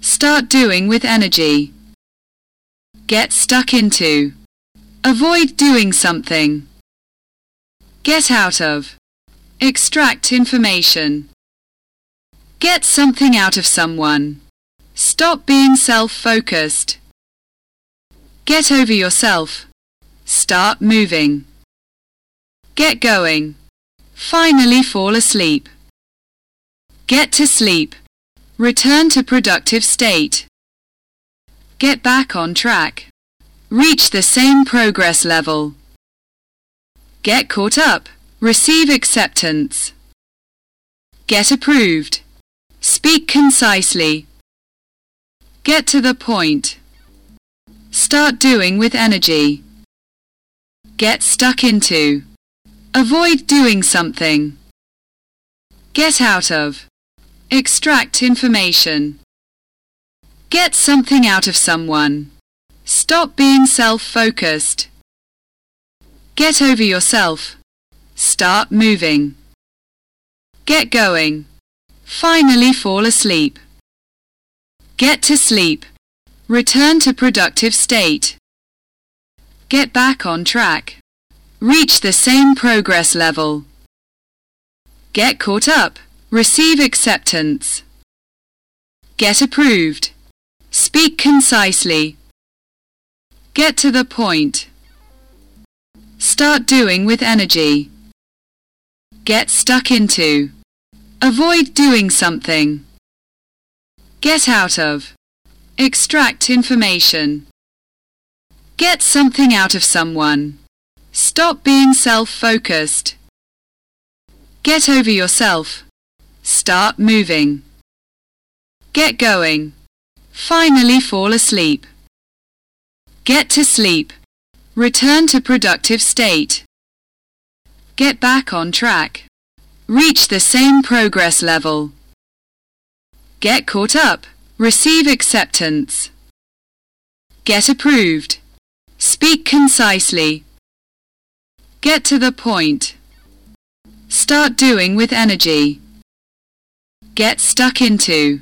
Start doing with energy. Get stuck into. Avoid doing something. Get out of. Extract information. Get something out of someone. Stop being self-focused. Get over yourself. Start moving. Get going. Finally fall asleep. Get to sleep. Return to productive state. Get back on track. Reach the same progress level. Get caught up. Receive acceptance. Get approved. Speak concisely. Get to the point. Start doing with energy. Get stuck into. Avoid doing something. Get out of. Extract information. Get something out of someone. Stop being self-focused. Get over yourself. Start moving. Get going. Finally fall asleep. Get to sleep. Return to productive state. Get back on track. Reach the same progress level. Get caught up. Receive acceptance. Get approved. Speak concisely. Get to the point. Start doing with energy. Get stuck into. Avoid doing something. Get out of. Extract information. Get something out of someone. Stop being self-focused. Get over yourself. Start moving. Get going. Finally fall asleep. Get to sleep. Return to productive state. Get back on track. Reach the same progress level. Get caught up. Receive acceptance. Get approved. Speak concisely. Get to the point. Start doing with energy. Get stuck into.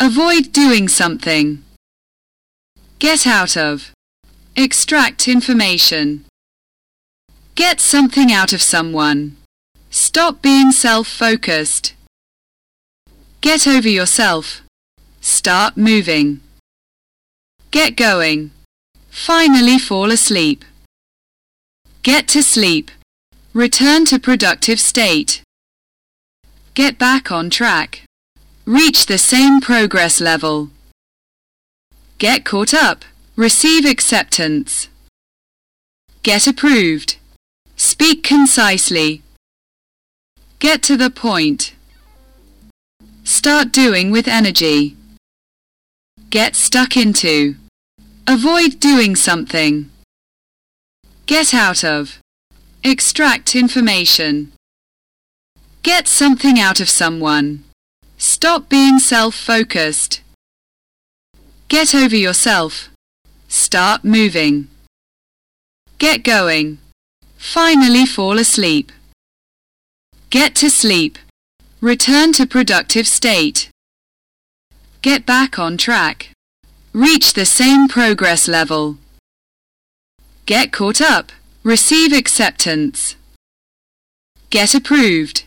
Avoid doing something. Get out of. Extract information. Get something out of someone. Stop being self-focused. Get over yourself. Start moving. Get going. Finally fall asleep. Get to sleep. Return to productive state. Get back on track. Reach the same progress level. Get caught up. Receive acceptance. Get approved. Speak concisely. Get to the point. Start doing with energy. Get stuck into. Avoid doing something. Get out of. Extract information. Get something out of someone. Stop being self-focused. Get over yourself. Start moving. Get going. Finally fall asleep. Get to sleep. Return to productive state. Get back on track. Reach the same progress level. Get caught up. Receive acceptance. Get approved.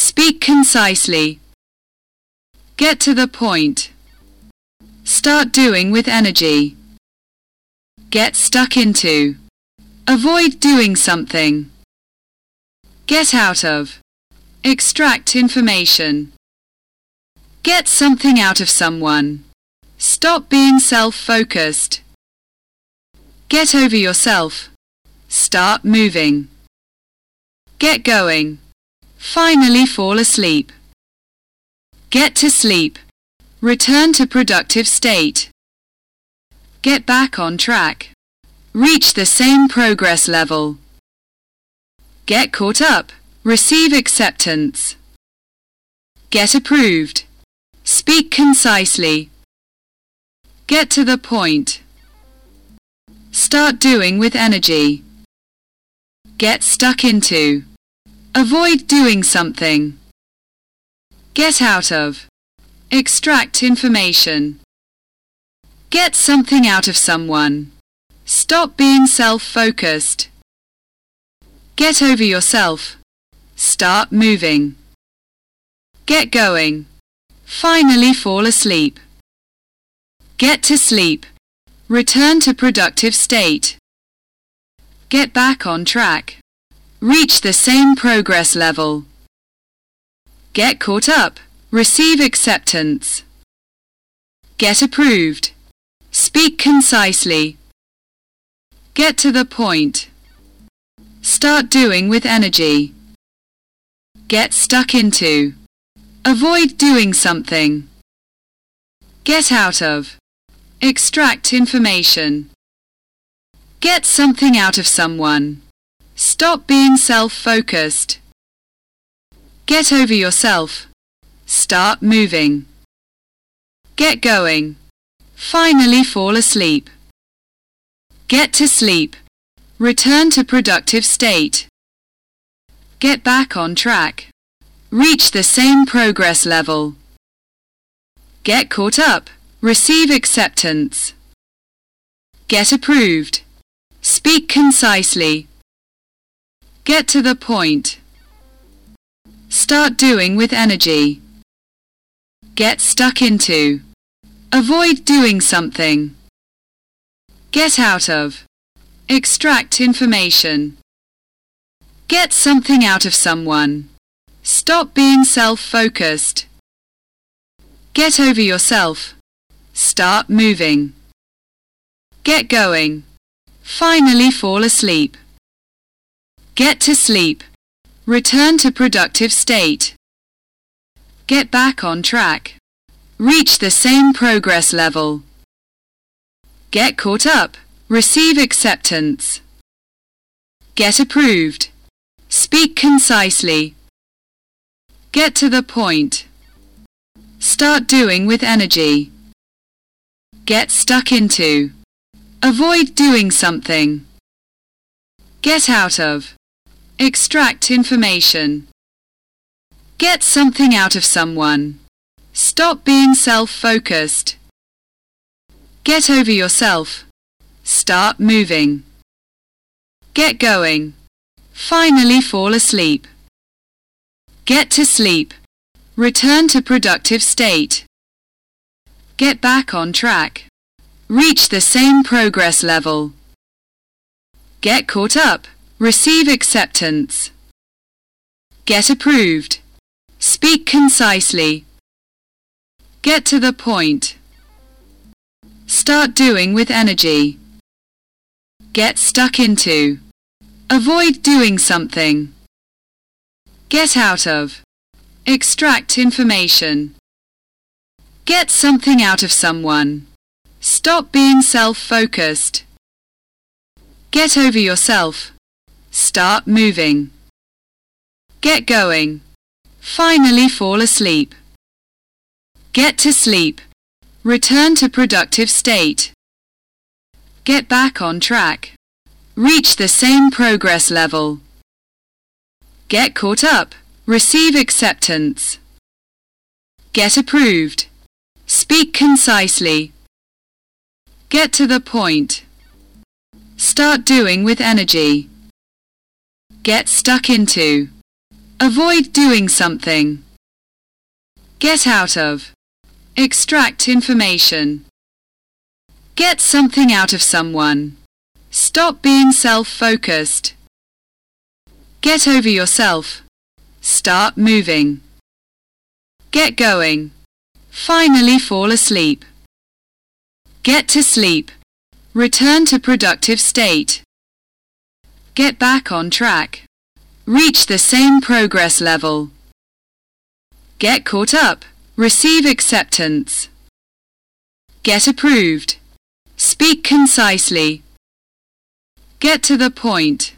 Speak concisely. Get to the point. Start doing with energy. Get stuck into. Avoid doing something. Get out of. Extract information. Get something out of someone. Stop being self-focused. Get over yourself. Start moving. Get going. Finally fall asleep. Get to sleep. Return to productive state. Get back on track. Reach the same progress level. Get caught up. Receive acceptance. Get approved. Speak concisely. Get to the point. Start doing with energy. Get stuck into. Avoid doing something. Get out of. Extract information. Get something out of someone. Stop being self-focused. Get over yourself. Start moving. Get going. Finally fall asleep. Get to sleep. Return to productive state. Get back on track. Reach the same progress level. Get caught up. Receive acceptance. Get approved. Speak concisely. Get to the point. Start doing with energy. Get stuck into. Avoid doing something. Get out of. Extract information. Get something out of someone. Stop being self-focused. Get over yourself. Start moving. Get going. Finally fall asleep. Get to sleep. Return to productive state. Get back on track. Reach the same progress level. Get caught up. Receive acceptance. Get approved. Speak concisely. Get to the point. Start doing with energy. Get stuck into. Avoid doing something. Get out of. Extract information. Get something out of someone. Stop being self-focused. Get over yourself. Start moving. Get going. Finally fall asleep. Get to sleep. Return to productive state. Get back on track. Reach the same progress level. Get caught up. Receive acceptance. Get approved. Speak concisely. Get to the point. Start doing with energy. Get stuck into. Avoid doing something. Get out of. Extract information. Get something out of someone. Stop being self-focused. Get over yourself. Start moving. Get going. Finally fall asleep. Get to sleep. Return to productive state. Get back on track. Reach the same progress level. Get caught up. Receive acceptance. Get approved. Speak concisely. Get to the point. Start doing with energy. Get stuck into. Avoid doing something. Get out of. Extract information. Get something out of someone. Stop being self-focused. Get over yourself. Start moving. Get going. Finally fall asleep. Get to sleep. Return to productive state. Get back on track. Reach the same progress level. Get caught up. Receive acceptance. Get approved. Speak concisely. Get to the point. Start doing with energy. Get stuck into. Avoid doing something. Get out of. Extract information. Get something out of someone. Stop being self-focused. Get over yourself. Start moving. Get going. Finally fall asleep. Get to sleep. Return to productive state. Get back on track. Reach the same progress level. Get caught up. Receive acceptance. Get approved. Speak concisely. Get to the point.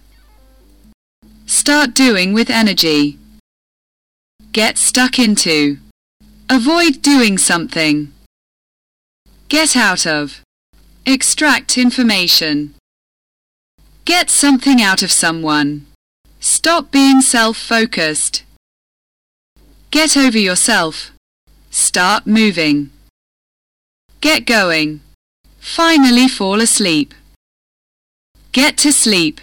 Start doing with energy. Get stuck into. Avoid doing something. Get out of. Extract information. Get something out of someone. Stop being self-focused. Get over yourself. Start moving. Get going. Finally fall asleep. Get to sleep.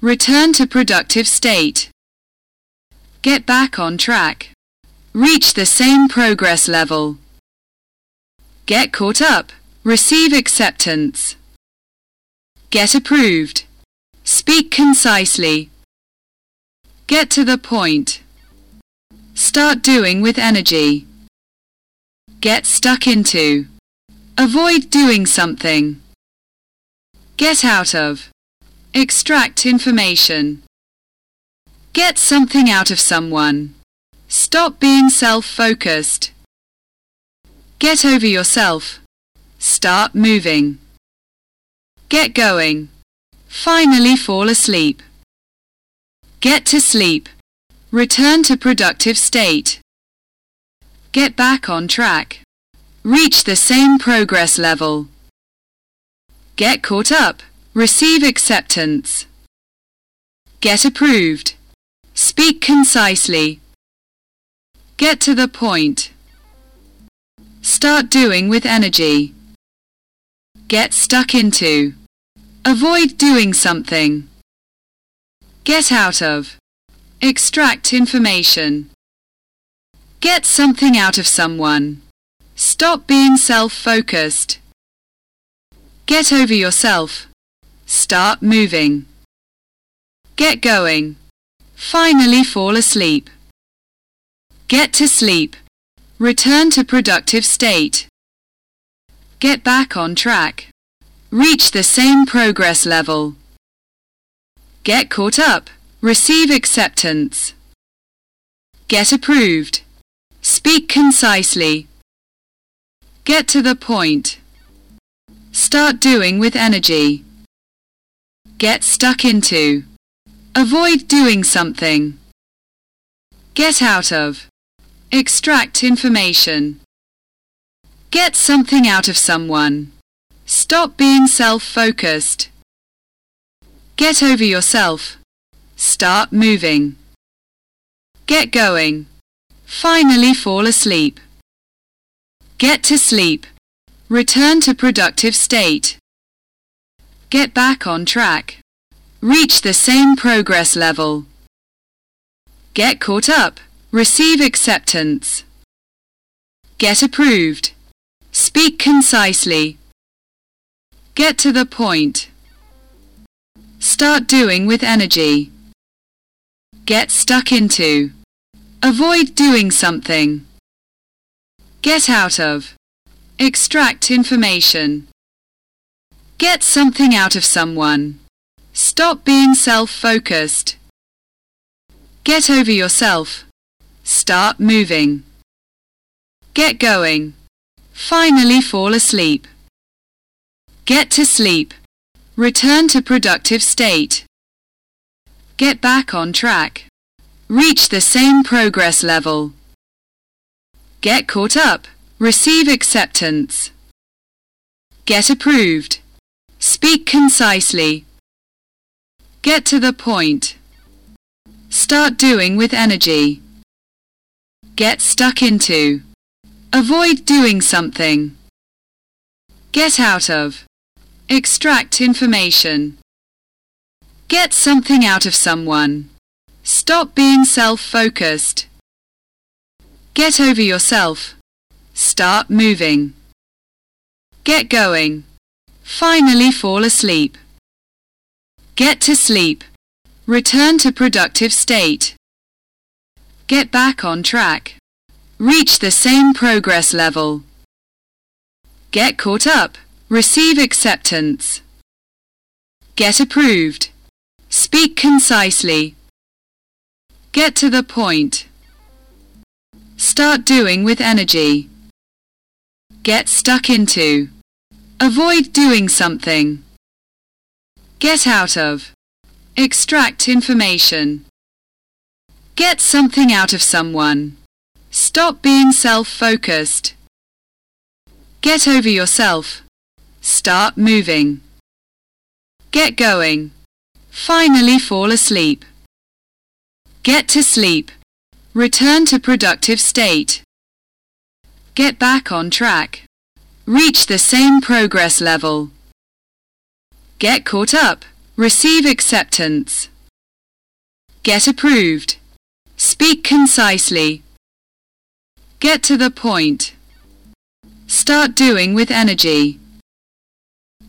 Return to productive state. Get back on track. Reach the same progress level. Get caught up. Receive acceptance. Get approved. Speak concisely. Get to the point. Start doing with energy. Get stuck into. Avoid doing something. Get out of. Extract information. Get something out of someone. Stop being self-focused. Get over yourself. Start moving. Get going. Finally fall asleep. Get to sleep. Return to productive state. Get back on track. Reach the same progress level. Get caught up. Receive acceptance. Get approved. Speak concisely. Get to the point. Start doing with energy. Get stuck into. Avoid doing something. Get out of. Extract information. Get something out of someone. Stop being self-focused. Get over yourself. Start moving. Get going. Finally fall asleep. Get to sleep. Return to productive state. Get back on track. Reach the same progress level. Get caught up. Receive acceptance. Get approved. Speak concisely. Get to the point. Start doing with energy. Get stuck into. Avoid doing something. Get out of. Extract information. Get something out of someone. Stop being self-focused. Get over yourself. Start moving. Get going. Finally fall asleep. Get to sleep. Return to productive state. Get back on track. Reach the same progress level. Get caught up. Receive acceptance. Get approved. Speak concisely. Get to the point. Start doing with energy. Get stuck into. Avoid doing something. Get out of. Extract information. Get something out of someone. Stop being self-focused. Get over yourself. Start moving. Get going. Finally fall asleep. Get to sleep. Return to productive state. Get back on track. Reach the same progress level. Get caught up. Receive acceptance. Get approved. Speak concisely. Get to the point. Start doing with energy. Get stuck into. Avoid doing something. Get out of. Extract information. Get something out of someone. Stop being self-focused. Get over yourself. Start moving. Get going. Finally fall asleep. Get to sleep. Return to productive state. Get back on track. Reach the same progress level. Get caught up. Receive acceptance. Get approved. Speak concisely. Get to the point. Start doing with energy. Get stuck into. Avoid doing something. Get out of. Extract information. Get something out of someone. Stop being self-focused. Get over yourself. Start moving. Get going. Finally fall asleep. Get to sleep. Return to productive state. Get back on track. Reach the same progress level. Get caught up. Receive acceptance. Get approved. Speak concisely. Get to the point. Start doing with energy.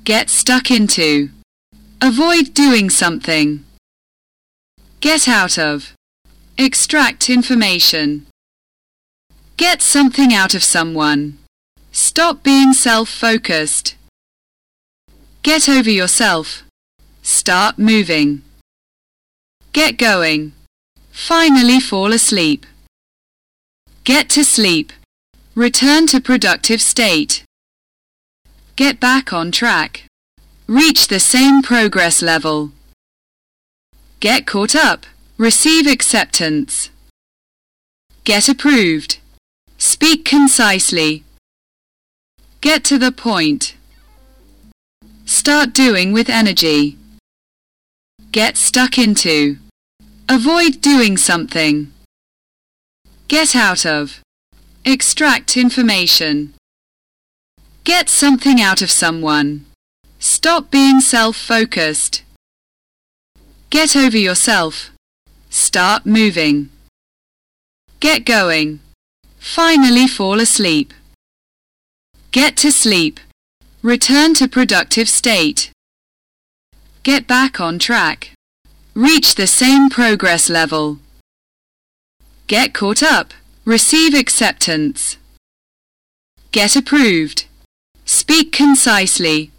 Get stuck into. Avoid doing something. Get out of. Extract information. Get something out of someone. Stop being self-focused. Get over yourself. Start moving. Get going. Finally fall asleep. Get to sleep. Return to productive state. Get back on track. Reach the same progress level. Get caught up. Receive acceptance. Get approved. Speak concisely. Get to the point. Start doing with energy. Get stuck into. Avoid doing something. Get out of. Extract information. Get something out of someone. Stop being self-focused. Get over yourself. Start moving. Get going. Finally fall asleep. Get to sleep. Return to productive state. Get back on track. Reach the same progress level. Get caught up. Receive acceptance. Get approved. Speak concisely.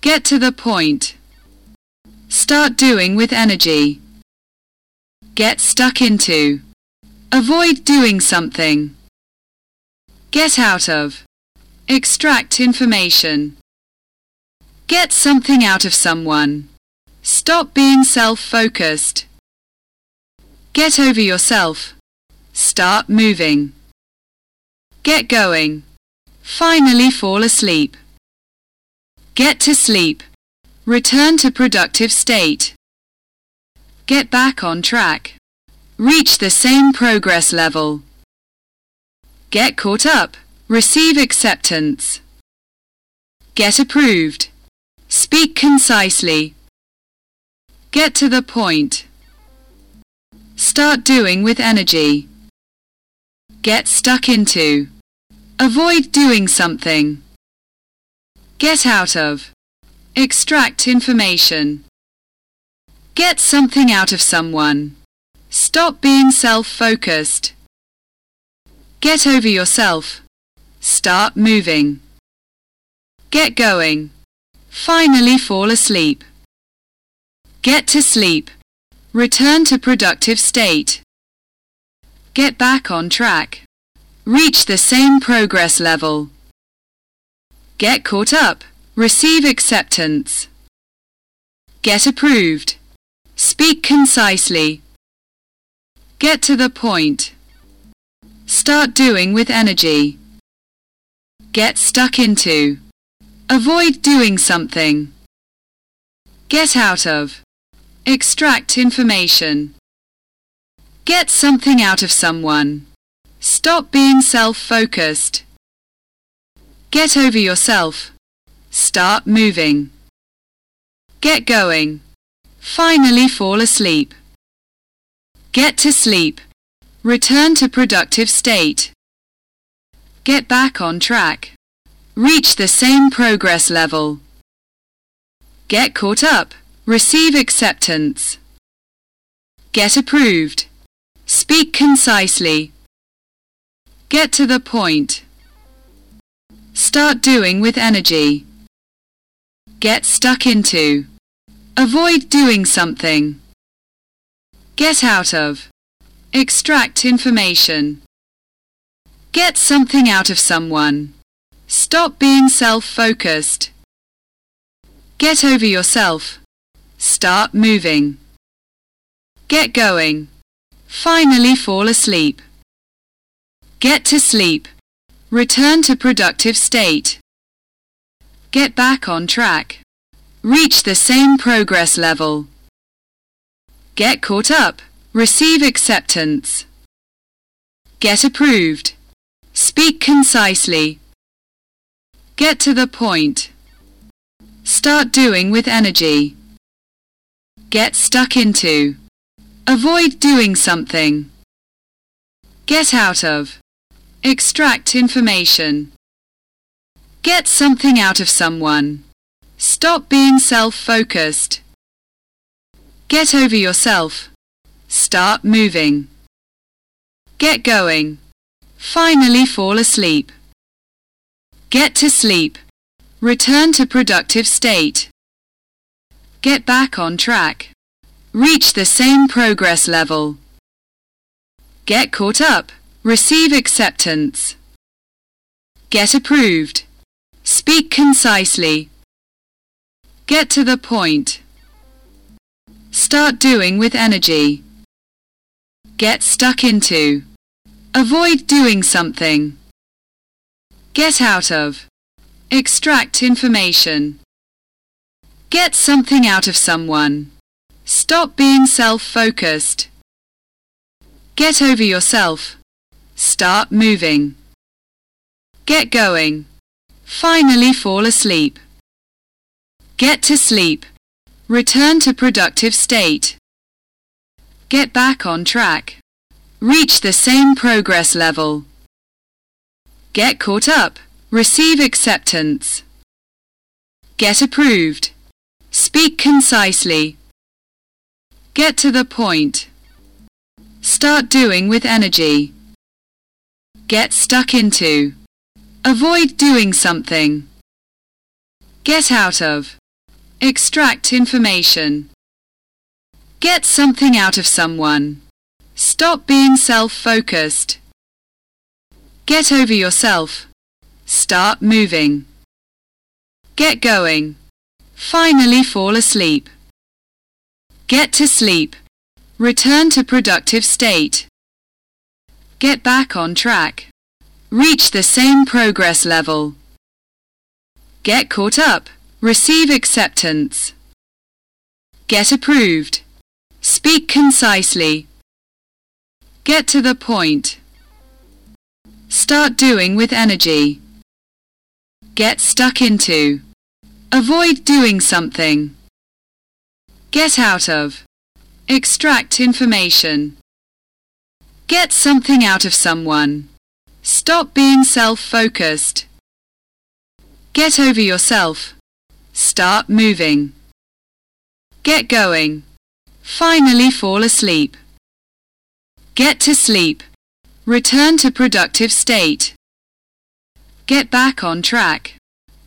Get to the point. Start doing with energy. Get stuck into. Avoid doing something. Get out of. Extract information. Get something out of someone. Stop being self-focused. Get over yourself. Start moving. Get going. Finally fall asleep. Get to sleep. Return to productive state. Get back on track. Reach the same progress level. Get caught up. Receive acceptance. Get approved. Speak concisely. Get to the point. Start doing with energy. Get stuck into. Avoid doing something. Get out of. Extract information. Get something out of someone. Stop being self-focused. Get over yourself. Start moving. Get going. Finally fall asleep. Get to sleep. Return to productive state. Get back on track. Reach the same progress level. Get caught up. Receive acceptance. Get approved. Speak concisely. Get to the point. Start doing with energy. Get stuck into. Avoid doing something. Get out of. Extract information. Get something out of someone. Stop being self-focused. Get over yourself. Start moving. Get going. Finally fall asleep. Get to sleep. Return to productive state. Get back on track. Reach the same progress level. Get caught up. Receive acceptance. Get approved. Speak concisely. Get to the point. Start doing with energy. Get stuck into. Avoid doing something. Get out of. Extract information. Get something out of someone. Stop being self-focused. Get over yourself. Start moving. Get going. Finally fall asleep. Get to sleep. Return to productive state. Get back on track. Reach the same progress level. Get caught up. Receive acceptance. Get approved. Speak concisely. Get to the point. Start doing with energy. Get stuck into. Avoid doing something. Get out of. Extract information. Get something out of someone. Stop being self-focused. Get over yourself. Start moving. Get going. Finally fall asleep. Get to sleep. Return to productive state. Get back on track. Reach the same progress level. Get caught up. Receive acceptance. Get approved. Speak concisely. Get to the point. Start doing with energy. Get stuck into. Avoid doing something. Get out of. Extract information. Get something out of someone. Stop being self-focused. Get over yourself. Start moving. Get going. Finally fall asleep. Get to sleep. Return to productive state. Get back on track. Reach the same progress level. Get caught up. Receive acceptance. Get approved. Speak concisely. Get to the point. Start doing with energy. Get stuck into. Avoid doing something. Get out of. Extract information. Get something out of someone. Stop being self-focused. Get over yourself. Start moving. Get going. Finally fall asleep. Get to sleep. Return to productive state. Get back on track. Reach the same progress level. Get caught up. Receive acceptance. Get approved. Speak concisely. Get to the point. Start doing with energy. Get stuck into. Avoid doing something. Get out of. Extract information. Get something out of someone. Stop being self-focused. Get over yourself. Start moving. Get going. Finally fall asleep. Get to sleep. Return to productive state. Get back on track.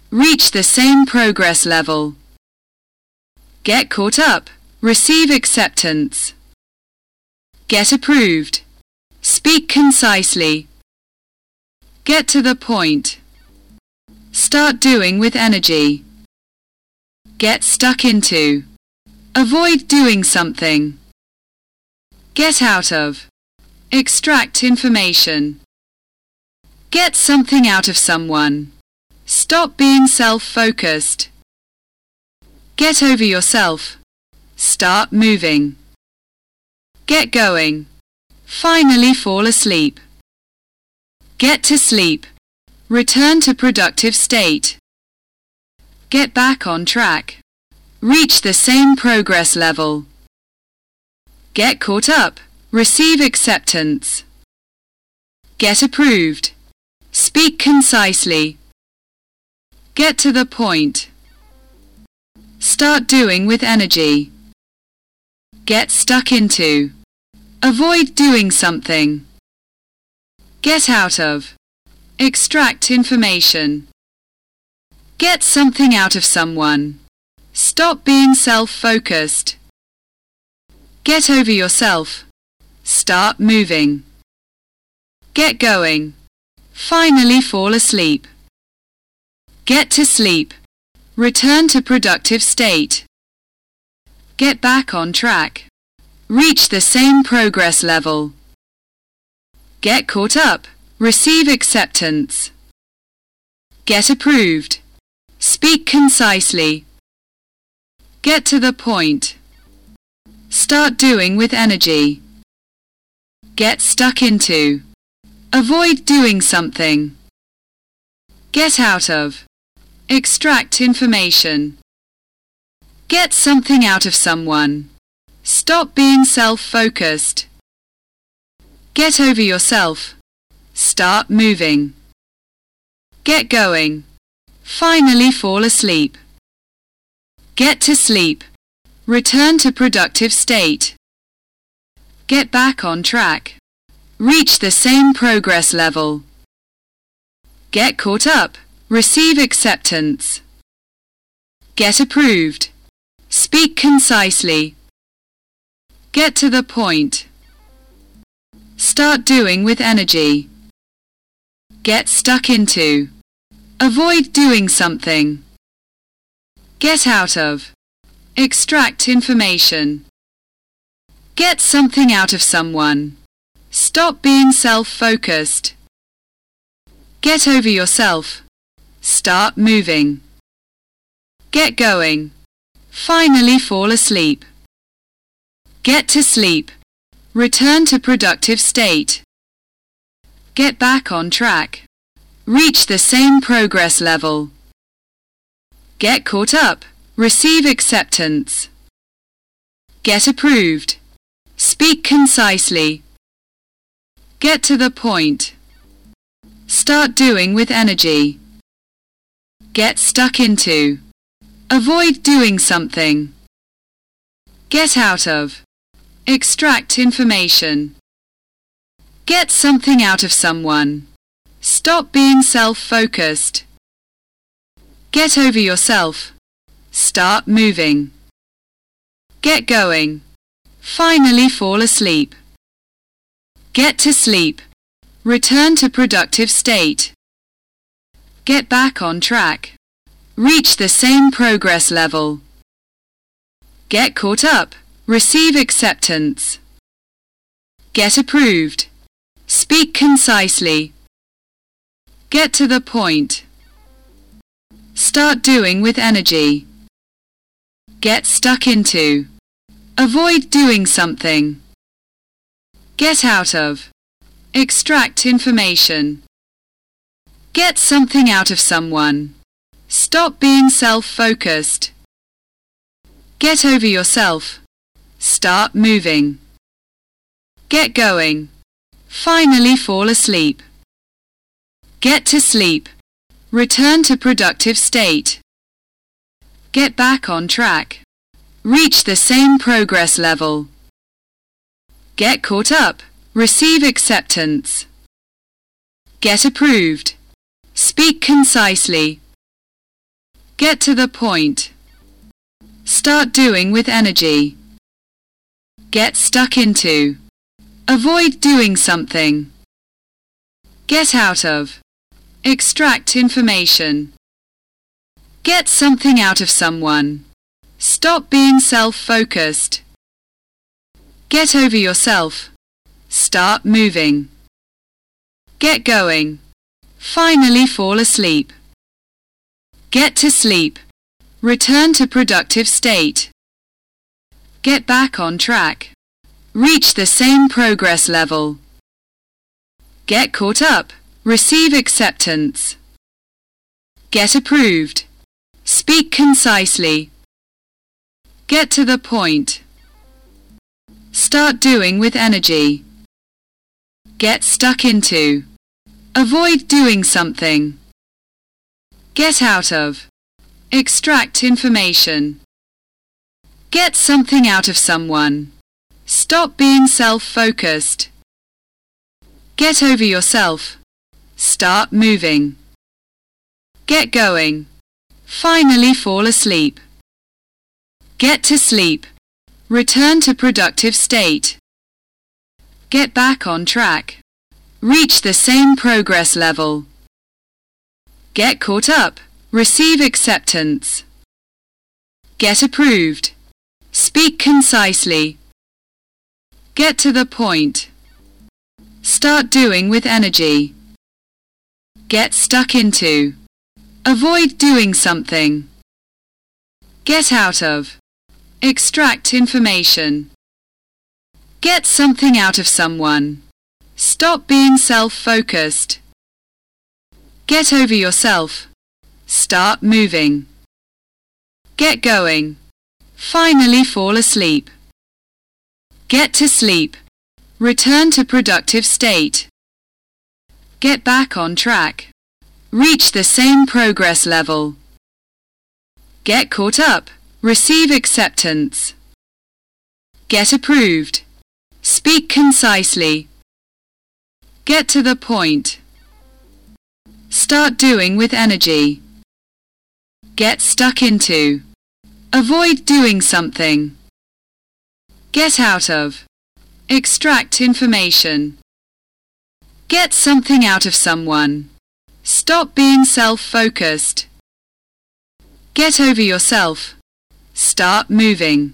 Reach the same progress level. Get caught up. Receive acceptance. Get approved. Speak concisely. Get to the point. Start doing with energy. Get stuck into. Avoid doing something. Get out of. Extract information. Get something out of someone. Stop being self-focused. Get over yourself. Start moving. Get going. Finally fall asleep. Get to sleep. Return to productive state. Get back on track. Reach the same progress level. Get caught up. Receive acceptance. Get approved. Speak concisely. Get to the point. Start doing with energy. Get stuck into. Avoid doing something. Get out of. Extract information. Get something out of someone. Stop being self-focused. Get over yourself. Start moving. Get going. Finally fall asleep. Get to sleep. Return to productive state. Get back on track. Reach the same progress level. Get caught up. Receive acceptance. Get approved. Speak concisely. Get to the point. Start doing with energy. Get stuck into. Avoid doing something. Get out of. Extract information. Get something out of someone. Stop being self-focused. Get over yourself. Start moving. Get going. Finally fall asleep. Get to sleep. Return to productive state. Get back on track. Reach the same progress level. Get caught up. Receive acceptance. Get approved. Speak concisely. Get to the point. Start doing with energy. Get stuck into. Avoid doing something. Get out of. Extract information. Get something out of someone. Stop being self-focused. Get over yourself. Start moving. Get going. Finally fall asleep. Get to sleep. Return to productive state. Get back on track. Reach the same progress level. Get caught up. Receive acceptance. Get approved. Speak concisely. Get to the point. Start doing with energy. Get stuck into. Avoid doing something. Get out of. Extract information. Get something out of someone. Stop being self-focused. Get over yourself. Start moving. Get going. Finally fall asleep. Get to sleep. Return to productive state. Get back on track. Reach the same progress level. Get caught up. Receive acceptance. Get approved. Speak concisely. Get to the point. Start doing with energy. Get stuck into. Avoid doing something. Get out of. Extract information. Get something out of someone. Stop being self-focused. Get over yourself. Start moving. Get going. Finally fall asleep. Get to sleep. Return to productive state. Get back on track. Reach the same progress level. Get caught up. Receive acceptance. Get approved. Speak concisely. Get to the point. Start doing with energy. Get stuck into. Avoid doing something. Get out of. Extract information. Get something out of someone. Stop being self-focused. Get over yourself. Start moving. Get going. Finally fall asleep. Get to sleep. Return to productive state. Get back on track. Reach the same progress level. Get caught up. Receive acceptance. Get approved. Speak concisely. Get to the point. Start doing with energy. Get stuck into. Avoid doing something. Get out of. Extract information. Get something out of someone. Stop being self-focused. Get over yourself. Start moving. Get going. Finally fall asleep. Get to sleep. Return to productive state. Get back on track. Reach the same progress level. Get caught up. Receive acceptance. Get approved. Speak concisely. Get to the point. Start doing with energy. Get stuck into. Avoid doing something. Get out of. Extract information. Get something out of someone. Stop being self-focused. Get over yourself. Start moving. Get going. Finally fall asleep. Get to sleep. Return to productive state. Get back on track. Reach the same progress level. Get caught up. Receive acceptance. Get approved. Speak concisely. Get to the point. Start doing with energy. Get stuck into. Avoid doing something. Get out of. Extract information. Get something out of someone. Stop being self-focused. Get over yourself. Start moving.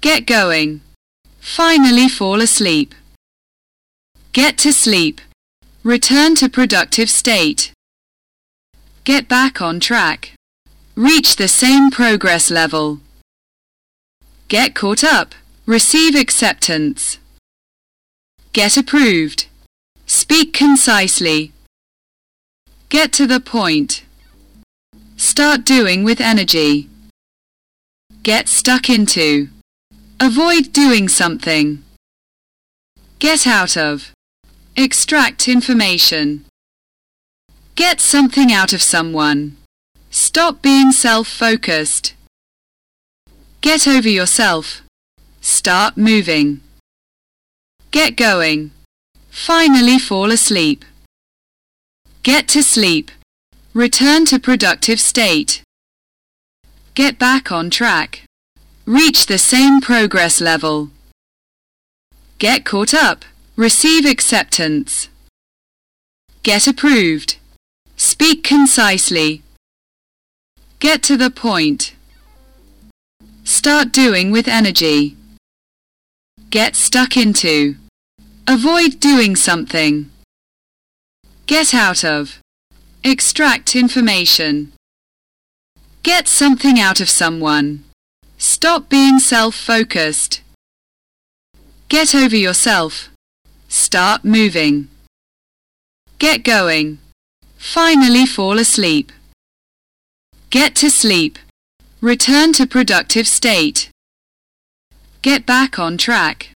Get going. Finally fall asleep. Get to sleep. Return to productive state. Get back on track. Reach the same progress level. Get caught up. Receive acceptance. Get approved. Speak concisely. Get to the point. Start doing with energy. Get stuck into. Avoid doing something. Get out of. Extract information. Get something out of someone. Stop being self-focused. Get over yourself. Start moving. Get going. Finally fall asleep. Get to sleep. Return to productive state. Get back on track. Reach the same progress level. Get caught up. Receive acceptance. Get approved. Speak concisely. Get to the point. Start doing with energy. Get stuck into. Avoid doing something. Get out of. Extract information. Get something out of someone. Stop being self-focused. Get over yourself. Start moving. Get going. Finally fall asleep. Get to sleep. Return to productive state. Get back on track.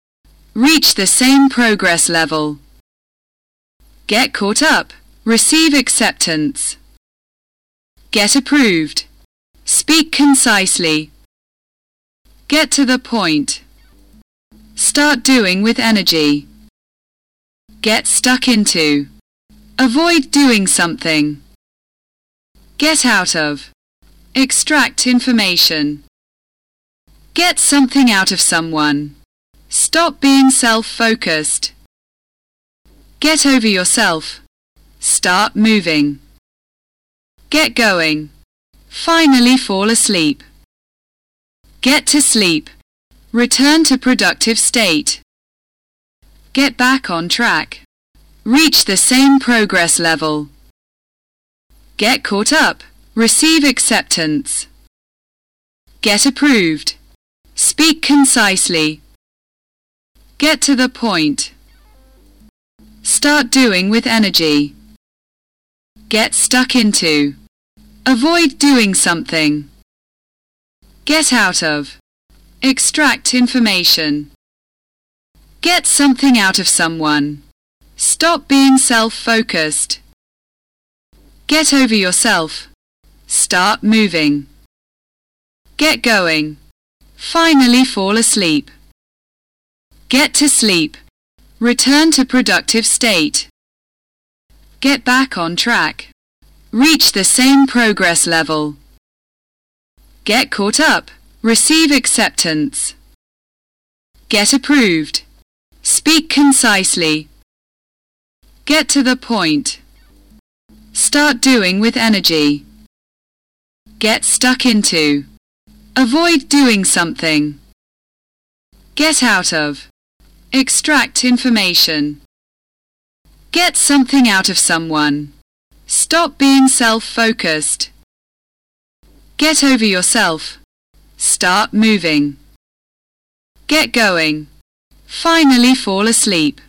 Reach the same progress level. Get caught up. Receive acceptance. Get approved. Speak concisely. Get to the point. Start doing with energy. Get stuck into. Avoid doing something. Get out of. Extract information. Get something out of someone. Stop being self-focused. Get over yourself. Start moving. Get going. Finally fall asleep. Get to sleep. Return to productive state. Get back on track. Reach the same progress level. Get caught up. Receive acceptance. Get approved. Speak concisely. Get to the point. Start doing with energy. Get stuck into. Avoid doing something. Get out of. Extract information. Get something out of someone. Stop being self-focused. Get over yourself. Start moving. Get going. Finally fall asleep. Get to sleep. Return to productive state. Get back on track. Reach the same progress level. Get caught up. Receive acceptance. Get approved. Speak concisely. Get to the point. Start doing with energy. Get stuck into. Avoid doing something. Get out of. Extract information. Get something out of someone. Stop being self-focused. Get over yourself. Start moving. Get going. Finally fall asleep.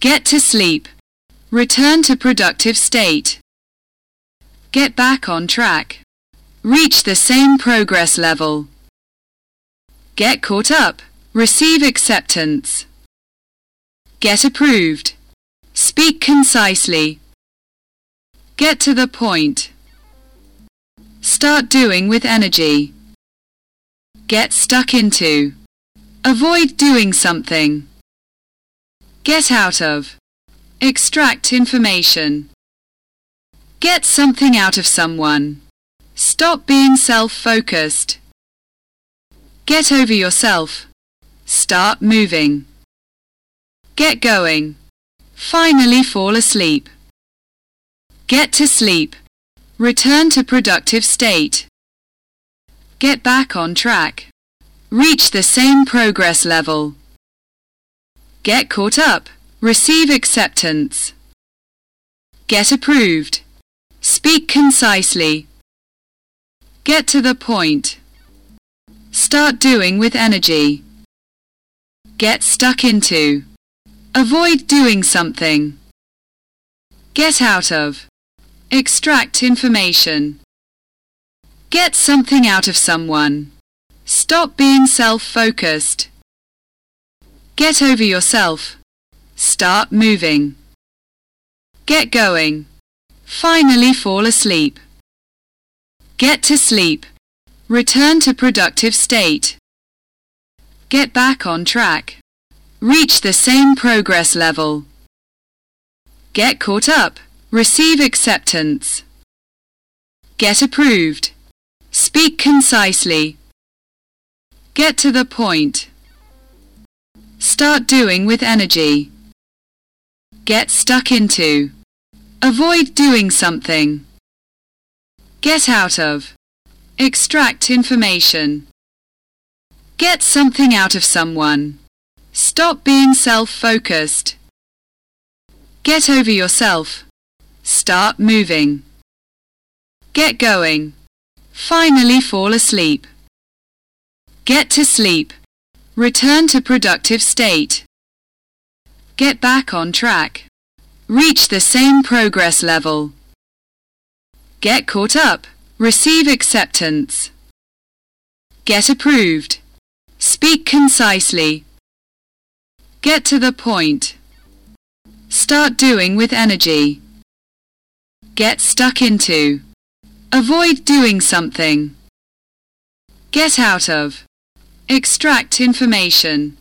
Get to sleep. Return to productive state. Get back on track. Reach the same progress level. Get caught up. Receive acceptance. Get approved. Speak concisely. Get to the point. Start doing with energy. Get stuck into. Avoid doing something. Get out of. Extract information. Get something out of someone. Stop being self-focused. Get over yourself. Start moving. Get going. Finally fall asleep. Get to sleep. Return to productive state. Get back on track. Reach the same progress level. Get caught up. Receive acceptance. Get approved. Speak concisely. Get to the point. Start doing with energy. Get stuck into. Avoid doing something. Get out of. Extract information. Get something out of someone. Stop being self-focused. Get over yourself. Start moving. Get going. Finally fall asleep. Get to sleep. Return to productive state. Get back on track. Reach the same progress level. Get caught up. Receive acceptance. Get approved. Speak concisely. Get to the point. Start doing with energy. Get stuck into. Avoid doing something. Get out of. Extract information. Get something out of someone. Stop being self-focused. Get over yourself. Start moving. Get going. Finally fall asleep. Get to sleep. Return to productive state. Get back on track. Reach the same progress level. Get caught up. Receive acceptance. Get approved. Speak concisely. Get to the point. Start doing with energy. Get stuck into. Avoid doing something. Get out of. Extract information.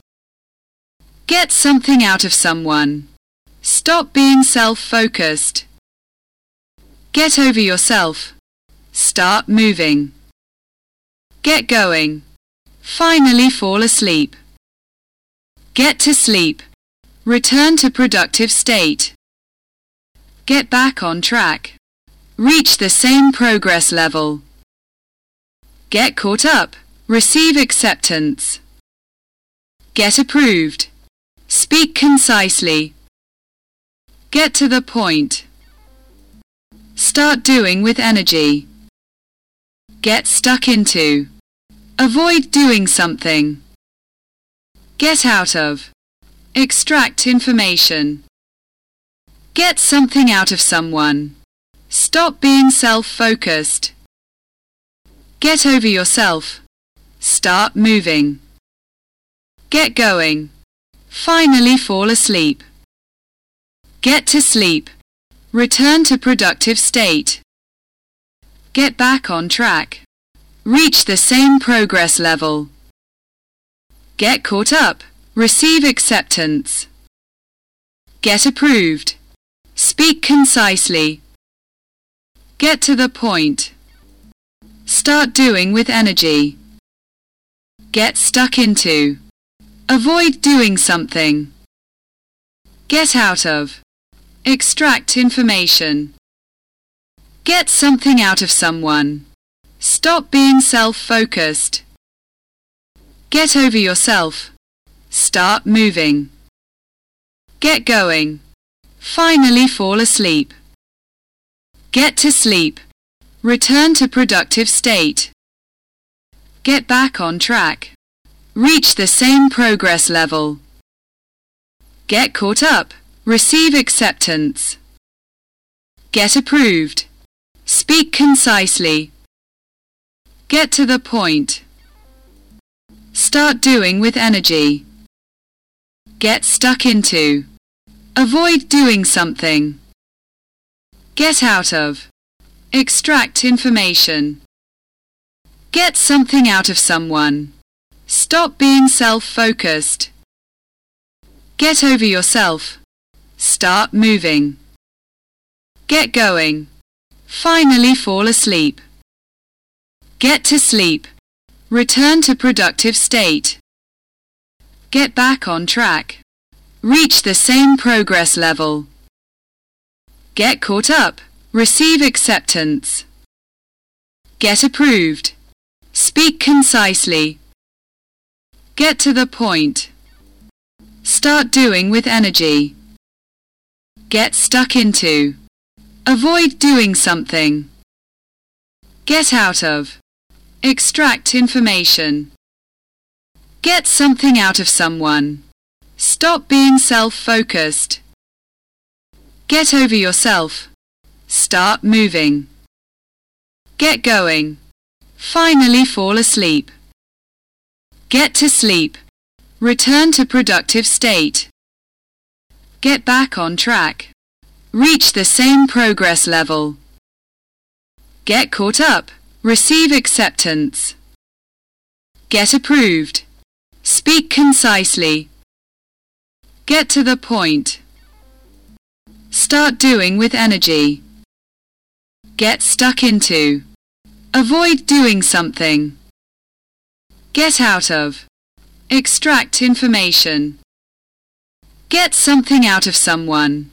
Get something out of someone. Stop being self-focused. Get over yourself. Start moving. Get going. Finally fall asleep. Get to sleep. Return to productive state. Get back on track. Reach the same progress level. Get caught up. Receive acceptance. Get approved. Speak concisely. Get to the point. Start doing with energy. Get stuck into. Avoid doing something. Get out of. Extract information. Get something out of someone. Stop being self-focused. Get over yourself. Start moving. Get going. Finally fall asleep. Get to sleep. Return to productive state. Get back on track. Reach the same progress level. Get caught up. Receive acceptance. Get approved. Speak concisely. Get to the point. Start doing with energy. Get stuck into. Avoid doing something. Get out of. Extract information. Get something out of someone. Stop being self-focused. Get over yourself. Start moving. Get going. Finally fall asleep. Get to sleep. Return to productive state. Get back on track. Reach the same progress level. Get caught up. Receive acceptance. Get approved. Speak concisely. Get to the point. Start doing with energy. Get stuck into. Avoid doing something. Get out of. Extract information. Get something out of someone. Stop being self-focused. Get over yourself. Start moving. Get going. Finally fall asleep. Get to sleep. Return to productive state. Get back on track. Reach the same progress level. Get caught up. Receive acceptance. Get approved. Speak concisely. Get to the point. Start doing with energy. Get stuck into. Avoid doing something. Get out of. Extract information. Get something out of someone. Stop being self-focused. Get over yourself. Start moving. Get going. Finally fall asleep. Get to sleep. Return to productive state. Get back on track. Reach the same progress level. Get caught up. Receive acceptance. Get approved. Speak concisely. Get to the point. Start doing with energy. Get stuck into. Avoid doing something. Get out of. Extract information. Get something out of someone.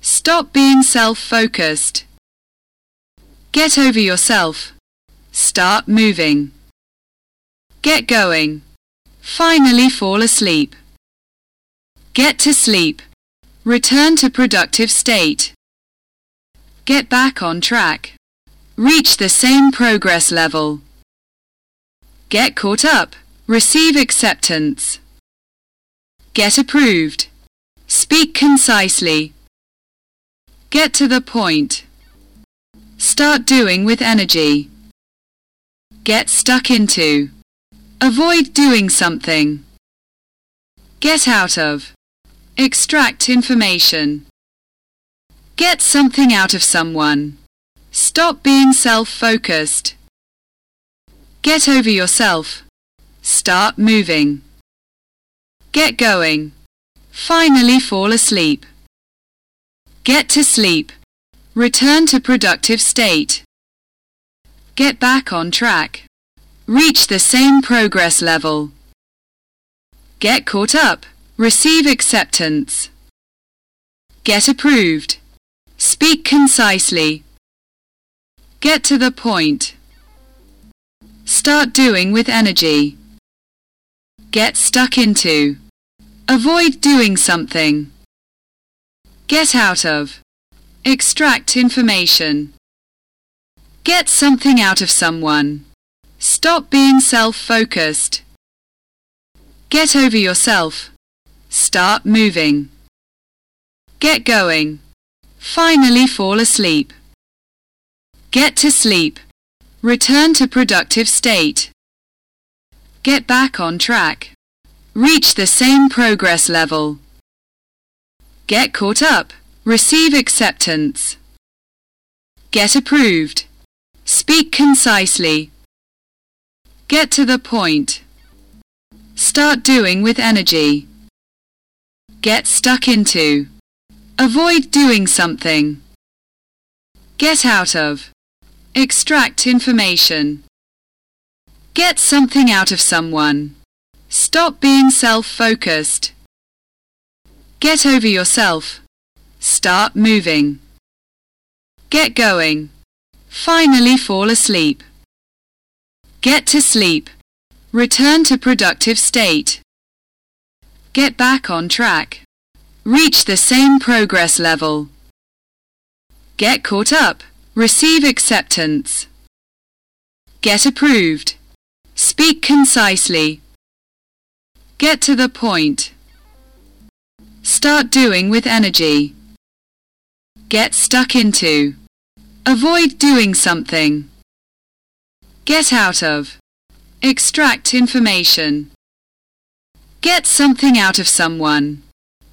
Stop being self-focused. Get over yourself. Start moving. Get going. Finally fall asleep. Get to sleep. Return to productive state. Get back on track. Reach the same progress level. Get caught up. Receive acceptance. Get approved. Speak concisely. Get to the point. Start doing with energy. Get stuck into. Avoid doing something. Get out of. Extract information. Get something out of someone. Stop being self-focused. Get over yourself. Start moving. Get going. Finally fall asleep. Get to sleep. Return to productive state. Get back on track. Reach the same progress level. Get caught up. Receive acceptance. Get approved. Speak concisely. Get to the point. Start doing with energy. Get stuck into. Avoid doing something. Get out of. Extract information. Get something out of someone. Stop being self-focused. Get over yourself. Start moving. Get going. Finally fall asleep. Get to sleep. Return to productive state. Get back on track. Reach the same progress level. Get caught up. Receive acceptance. Get approved. Speak concisely. Get to the point. Start doing with energy. Get stuck into. Avoid doing something. Get out of. Extract information. Get something out of someone. Stop being self-focused. Get over yourself. Start moving. Get going. Finally fall asleep. Get to sleep. Return to productive state. Get back on track. Reach the same progress level. Get caught up. Receive acceptance. Get approved. Speak concisely. Get to the point. Start doing with energy. Get stuck into. Avoid doing something. Get out of. Extract information. Get something out of someone.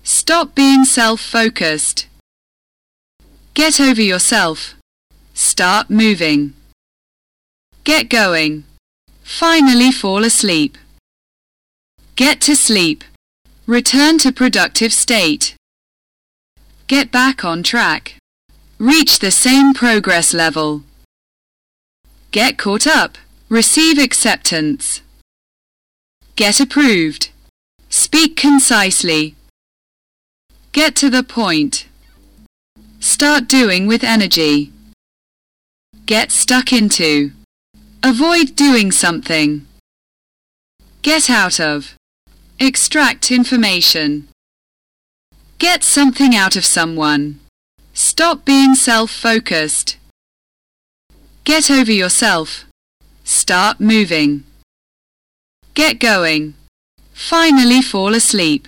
Stop being self-focused. Get over yourself. Start moving. Get going. Finally fall asleep. Get to sleep. Return to productive state. Get back on track. Reach the same progress level. Get caught up. Receive acceptance. Get approved. Speak concisely. Get to the point. Start doing with energy. Get stuck into. Avoid doing something. Get out of. Extract information. Get something out of someone. Stop being self-focused. Get over yourself. Start moving. Get going. Finally fall asleep.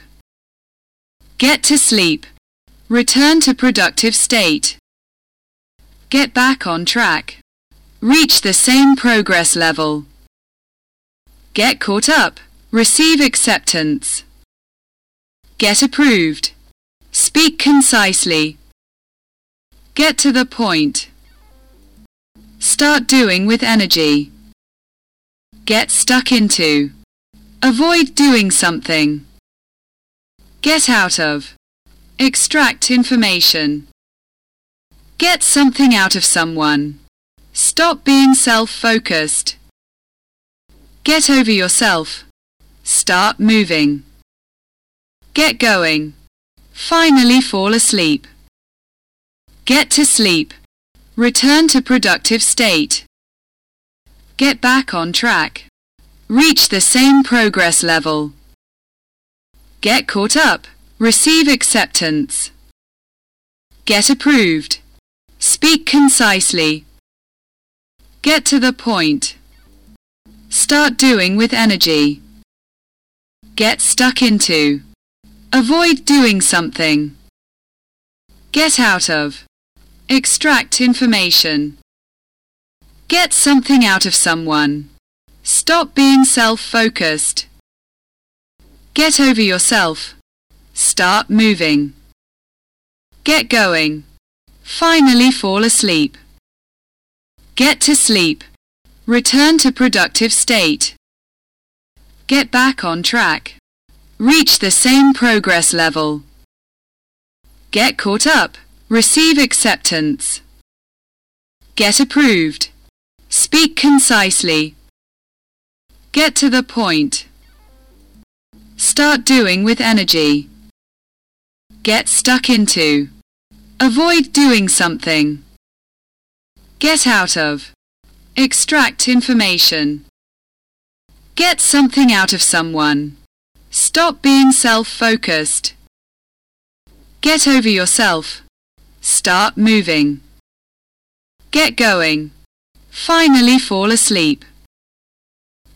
Get to sleep. Return to productive state. Get back on track. Reach the same progress level. Get caught up. Receive acceptance. Get approved. Speak concisely. Get to the point. Start doing with energy. Get stuck into. Avoid doing something. Get out of. Extract information. Get something out of someone. Stop being self-focused. Get over yourself. Start moving. Get going. Finally fall asleep. Get to sleep. Return to productive state. Get back on track. Reach the same progress level. Get caught up. Receive acceptance. Get approved. Speak concisely. Get to the point. Start doing with energy. Get stuck into. Avoid doing something. Get out of. Extract information. Get something out of someone. Stop being self-focused. Get over yourself. Start moving. Get going. Finally fall asleep. Get to sleep. Return to productive state. Get back on track. Reach the same progress level. Get caught up. Receive acceptance. Get approved. Speak concisely. Get to the point. Start doing with energy. Get stuck into. Avoid doing something. Get out of. Extract information. Get something out of someone. Stop being self-focused. Get over yourself. Start moving. Get going. Finally fall asleep.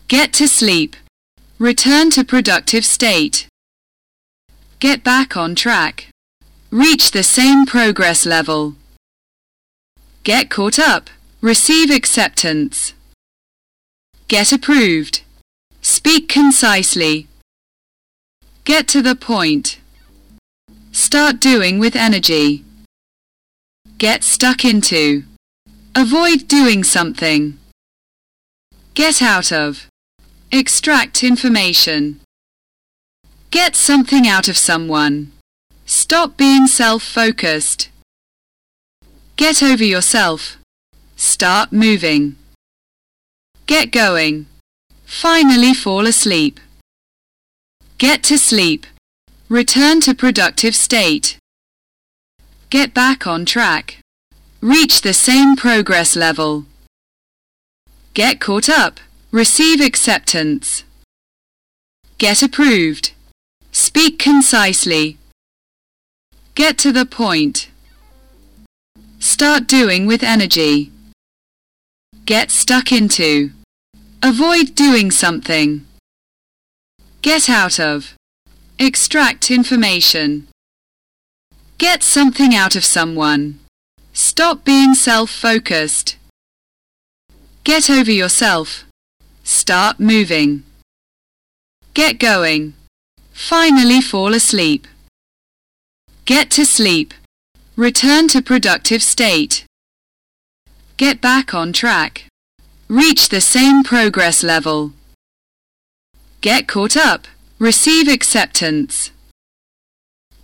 Get to sleep. Return to productive state. Get back on track. Reach the same progress level. Get caught up. Receive acceptance. Get approved. Speak concisely. Get to the point. Start doing with energy. Get stuck into. Avoid doing something. Get out of. Extract information. Get something out of someone. Stop being self-focused. Get over yourself. Start moving. Get going. Finally fall asleep. Get to sleep. Return to productive state. Get back on track. Reach the same progress level. Get caught up. Receive acceptance. Get approved. Speak concisely. Get to the point. Start doing with energy. Get stuck into. Avoid doing something. Get out of. Extract information. Get something out of someone. Stop being self-focused. Get over yourself. Start moving. Get going. Finally fall asleep. Get to sleep. Return to productive state. Get back on track. Reach the same progress level. Get caught up. Receive acceptance.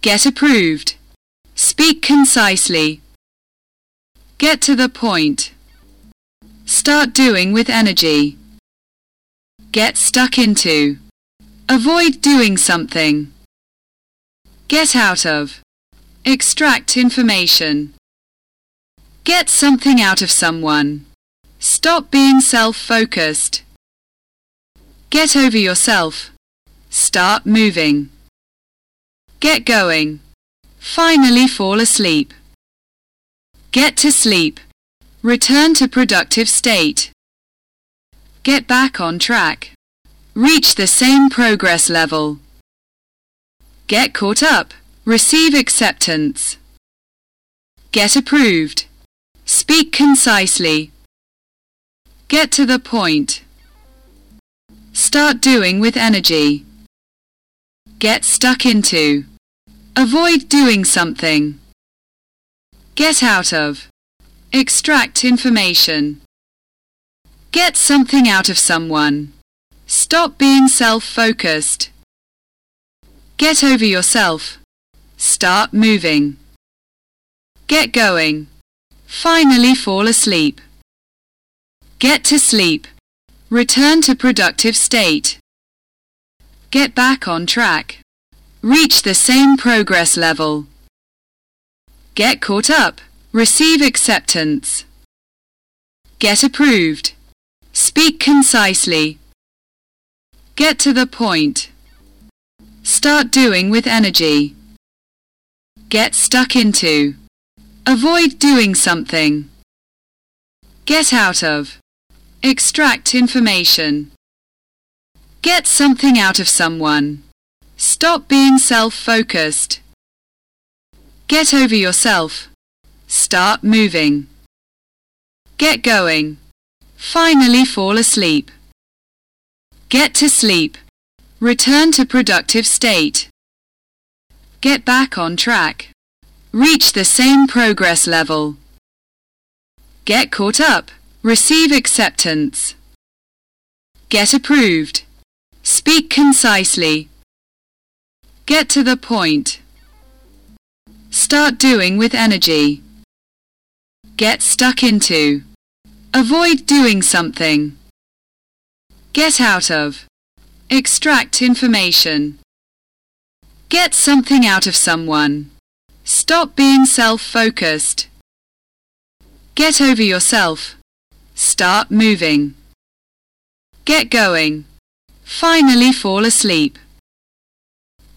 Get approved. Speak concisely. Get to the point. Start doing with energy. Get stuck into. Avoid doing something. Get out of. Extract information. Get something out of someone. Stop being self-focused. Get over yourself. Start moving. Get going. Finally fall asleep. Get to sleep. Return to productive state. Get back on track. Reach the same progress level. Get caught up. Receive acceptance. Get approved. Speak concisely. Get to the point. Start doing with energy. Get stuck into. Avoid doing something. Get out of. Extract information. Get something out of someone. Stop being self-focused. Get over yourself. Start moving. Get going. Finally fall asleep. Get to sleep. Return to productive state. Get back on track. Reach the same progress level. Get caught up. Receive acceptance. Get approved. Speak concisely. Get to the point. Start doing with energy. Get stuck into. Avoid doing something. Get out of. Extract information. Get something out of someone. Stop being self-focused. Get over yourself. Start moving. Get going. Finally fall asleep. Get to sleep. Return to productive state. Get back on track. Reach the same progress level. Get caught up. Receive acceptance. Get approved. Speak concisely. Get to the point. Start doing with energy. Get stuck into. Avoid doing something. Get out of. Extract information. Get something out of someone. Stop being self-focused. Get over yourself. Start moving. Get going. Finally fall asleep.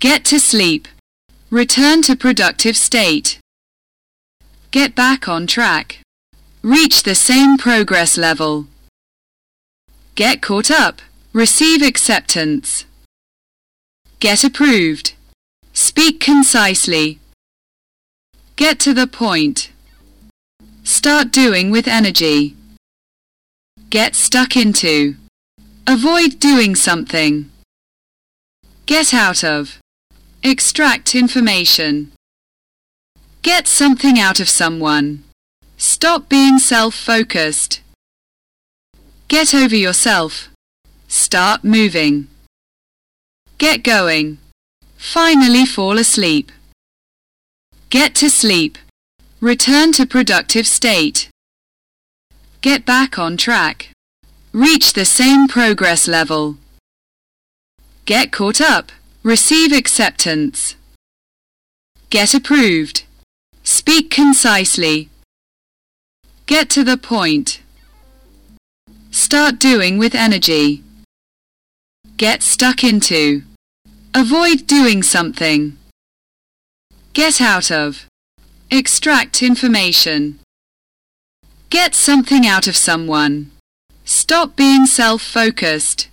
Get to sleep. Return to productive state. Get back on track. Reach the same progress level. Get caught up. Receive acceptance. Get approved. Speak concisely. Get to the point. Start doing with energy. Get stuck into. Avoid doing something. Get out of. Extract information. Get something out of someone. Stop being self-focused. Get over yourself. Start moving. Get going. Finally fall asleep. Get to sleep. Return to productive state. Get back on track. Reach the same progress level. Get caught up. Receive acceptance. Get approved. Speak concisely. Get to the point. Start doing with energy. Get stuck into. Avoid doing something. Get out of. Extract information. Get something out of someone. Stop being self-focused.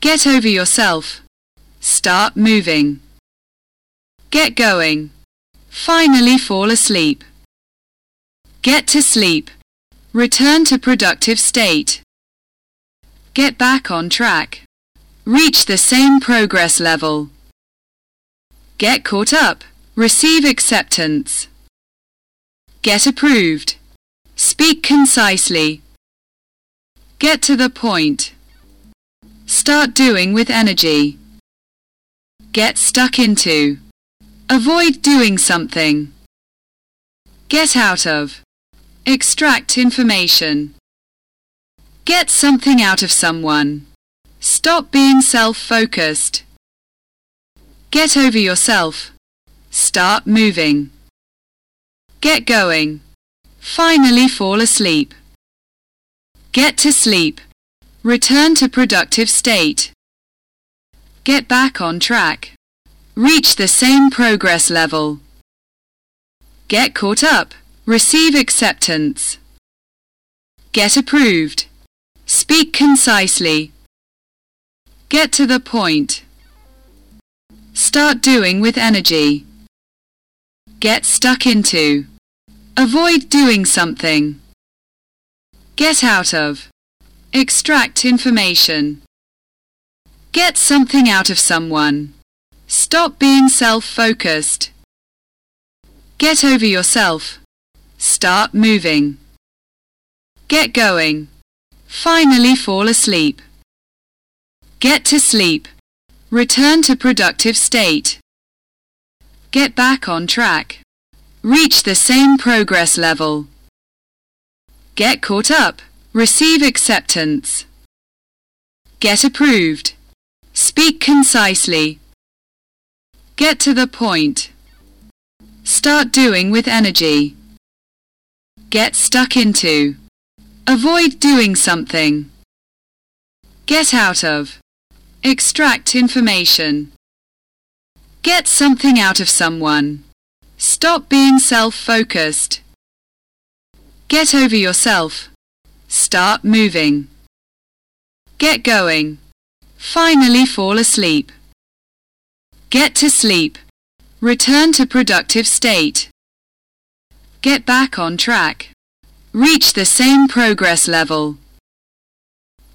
Get over yourself. Start moving. Get going. Finally fall asleep. Get to sleep. Return to productive state. Get back on track. Reach the same progress level. Get caught up. Receive acceptance. Get approved. Speak concisely. Get to the point. Start doing with energy. Get stuck into. Avoid doing something. Get out of. Extract information. Get something out of someone. Stop being self-focused. Get over yourself. Start moving. Get going. Finally fall asleep. Get to sleep. Return to productive state. Get back on track. Reach the same progress level. Get caught up. Receive acceptance. Get approved. Speak concisely. Get to the point. Start doing with energy. Get stuck into. Avoid doing something. Get out of. Extract information. Get something out of someone. Stop being self-focused. Get over yourself. Start moving. Get going. Finally fall asleep. Get to sleep. Return to productive state. Get back on track. Reach the same progress level. Get caught up. Receive acceptance. Get approved. Speak concisely. Get to the point. Start doing with energy. Get stuck into. Avoid doing something. Get out of. Extract information. Get something out of someone. Stop being self-focused. Get over yourself. Start moving. Get going. Finally fall asleep. Get to sleep. Return to productive state. Get back on track. Reach the same progress level.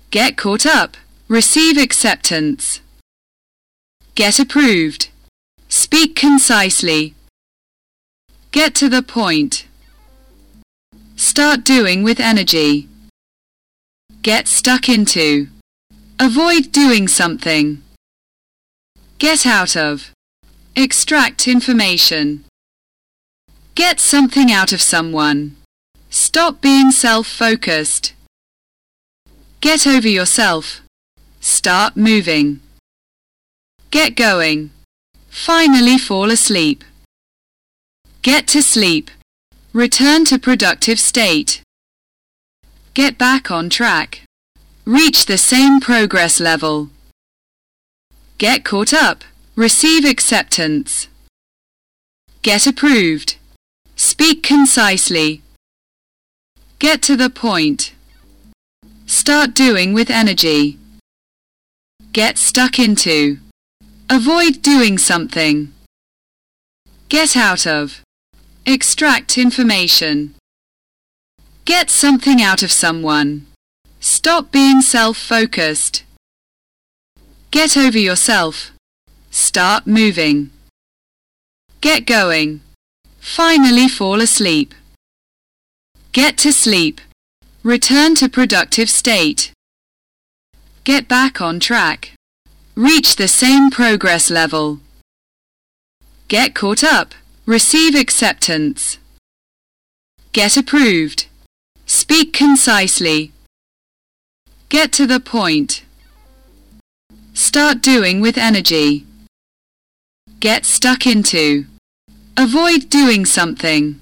Get caught up. Receive acceptance. Get approved. Speak concisely. Get to the point. Start doing with energy. Get stuck into. Avoid doing something. Get out of. Extract information. Get something out of someone. Stop being self-focused. Get over yourself. Start moving. Get going. Finally fall asleep. Get to sleep. Return to productive state. Get back on track. Reach the same progress level. Get caught up. Receive acceptance. Get approved. Speak concisely. Get to the point. Start doing with energy. Get stuck into. Avoid doing something. Get out of. Extract information. Get something out of someone. Stop being self-focused. Get over yourself. Start moving. Get going. Finally fall asleep. Get to sleep. Return to productive state. Get back on track. Reach the same progress level. Get caught up. Receive acceptance. Get approved. Speak concisely. Get to the point. Start doing with energy. Get stuck into. Avoid doing something.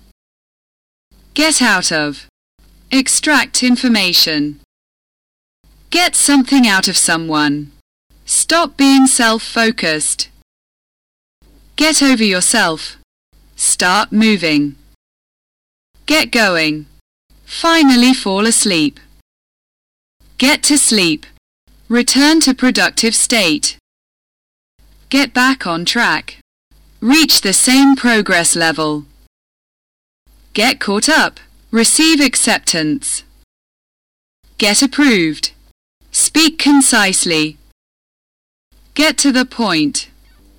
Get out of. Extract information. Get something out of someone. Stop being self-focused. Get over yourself. Start moving. Get going. Finally fall asleep. Get to sleep. Return to productive state. Get back on track. Reach the same progress level. Get caught up. Receive acceptance. Get approved. Speak concisely. Get to the point.